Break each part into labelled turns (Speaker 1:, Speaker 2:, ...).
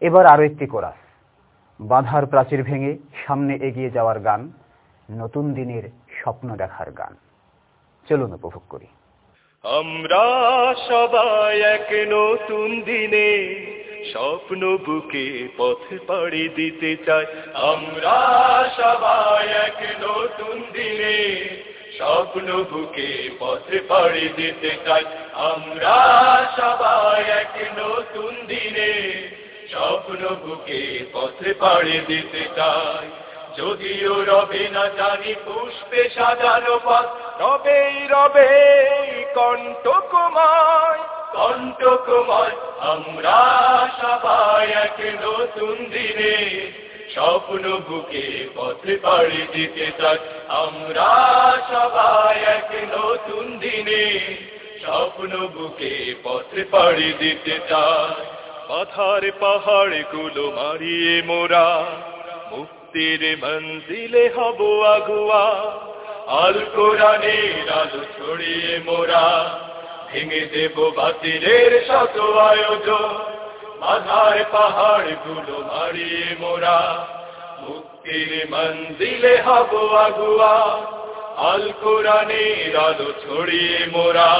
Speaker 1: এবার আরও একটি কোরাস। বাধার প্রাচীর ভেঙে সামনে এগিয়ে যাওয়ার গান, নতুন দিনের স্বপ্ন দেখার গান। চলুন উপভোগ করি।
Speaker 2: আমরা সবাই এক নতুন দিনে স্বপ্ন বুকে পথে পাড়ি দিতে চাই। আমরা সবাই এক নতুন দিনে স্বপ্ন বুকে পথে পাড়ি দিতে চাই। আমরা সবাই এক নতুন দিনে স্বপ্ন বুকে পথে পাড়ি দিতে চাই। যদিও রবে না জানি পুষ্পে সাজানো পথ রবে রবে কণ্ঠকুমায় কণ্ঠকুমায় আমরা সবাই এক নতুন দিনে স্বপ্ন বুকে পথে পাড়ি দিতে চাই। আমরা সবাই এক নতুন দিনে স্বপ্ন বুকে পথে পাড়ি দিতে চাই। পাথার পাহাড়গুলো মারিয়ে মোরা, মুক্তির মঞ্জিলে হব আগুয়া। আল কোরআনের আলো ছড়িয়ে মোরা, ভেঙে দেব বাতিলের শত আয়োজন। মাথার পাহাড়গুলো মারিয়ে মোরা, মুক্তির মঞ্জিলে হব আগুয়া। আল কোরআনের আলো ছড়িয়ে মোরা,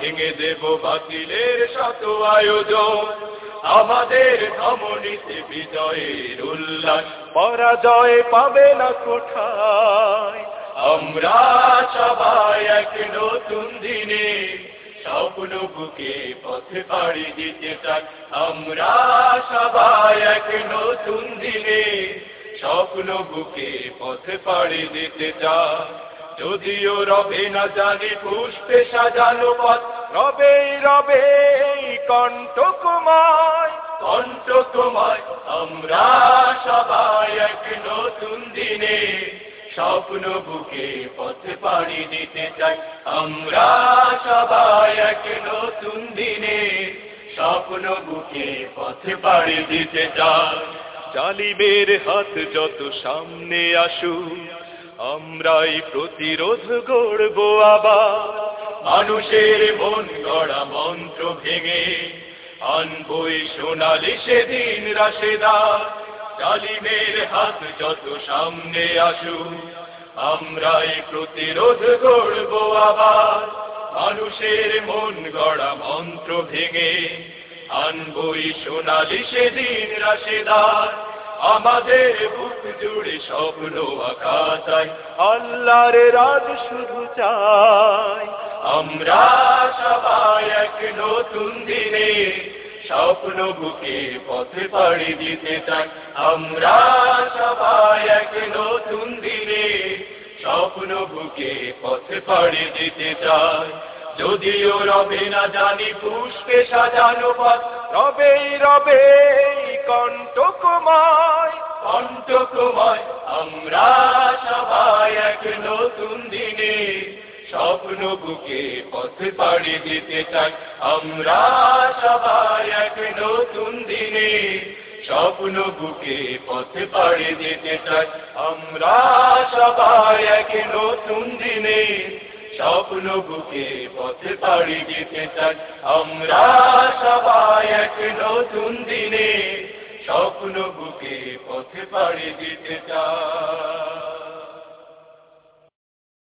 Speaker 2: ভেঙে দেব বাতিলের শত আয়োজন। আমাদের ধমনীতে বিজয়ের উল্লাস। পরাজয় পাবে না কোঠায় আমরা সবাই এক নতুন দিনে স্বপ্ন বুকে পথে পাড়ি দিতে চাই। আমরা সবাই এক নতুন দিনে স্বপ্ন বুকে পথে পাড়ি দিতে চাই। যদিও রবে না জানি পুষ্পে সাজানো পথ রবে রবে কণ্ঠকুমায়। কণ্ঠকুমায় আমরা সবাই এক নতুন দিনে স্বপ্ন বুকে পথে পাড়ি দিতে চাই। আমরা সবাই এক নতুন দিনে স্বপ্ন বুকে পথে পাড়ি দিতে চাই। জালিমের হাত যত সামনে আসুক আমরাই প্রতিরোধ গড়ব আবার। মানুষের মন গড়া মন্ত্র ভেঙে আনবই সোনালি সেদিন রাশেদা। জালিমের হাত যত সামনে আসু আমরাই প্রতিরোধ গড়ব আবার। মানুষের মন গড়া মন্ত্র ভেঙে আনবই সোনালি সেদিন রাশেদার আমাদের বুক জুড়ে স্বপ্ন আঁকা চাই, আল্লাহর রাজ শুধু চাই। আমরা সবাই এক নতুন দিনে স্বপ্ন বুকে পথে পাড়ি দিতে চাই। আমরা সবাই এক নতুন দিনে স্বপ্ন বুকে পথে পাড়ি দিতে চাই। যদিও রবে না জানি পুষ্পে সাজানো পথ রবে রবে কণ্ঠকুমায় কণ্ঠকুমায় আমরা সবাই এক নতুন দিনে স্বপ্ন বুকে পথে পাড়ি দিতে চাই। আমরা সবাই এক নতুন দিনে স্বপ্ন বুকে পথে পাড়ি দিতে চাই। আমরা সবাই এক নতুন দিনে স্বপ্ন বুকে পথে পাড়ি দিতে চাই। আমরা সবাই এক নতুন দিনে স্বপ্ন বুকে পথে পাড়ি দিতে চাই।